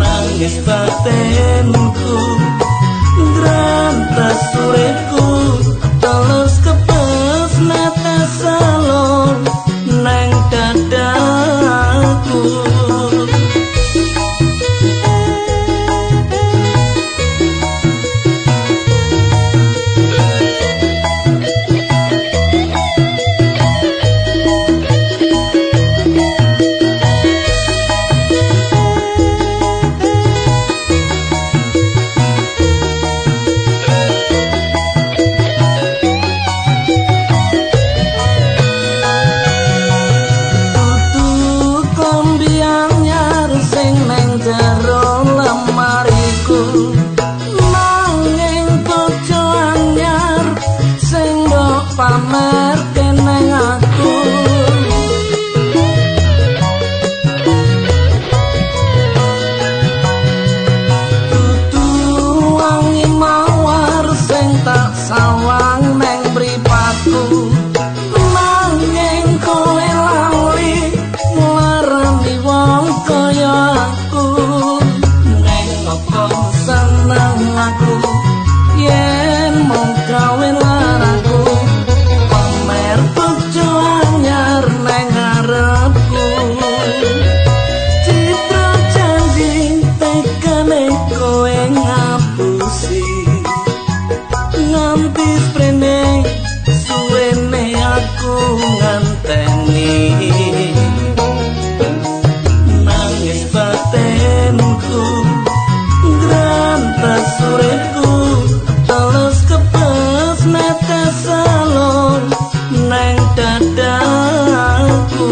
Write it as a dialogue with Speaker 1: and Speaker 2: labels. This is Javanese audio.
Speaker 1: nangis batemku dadaku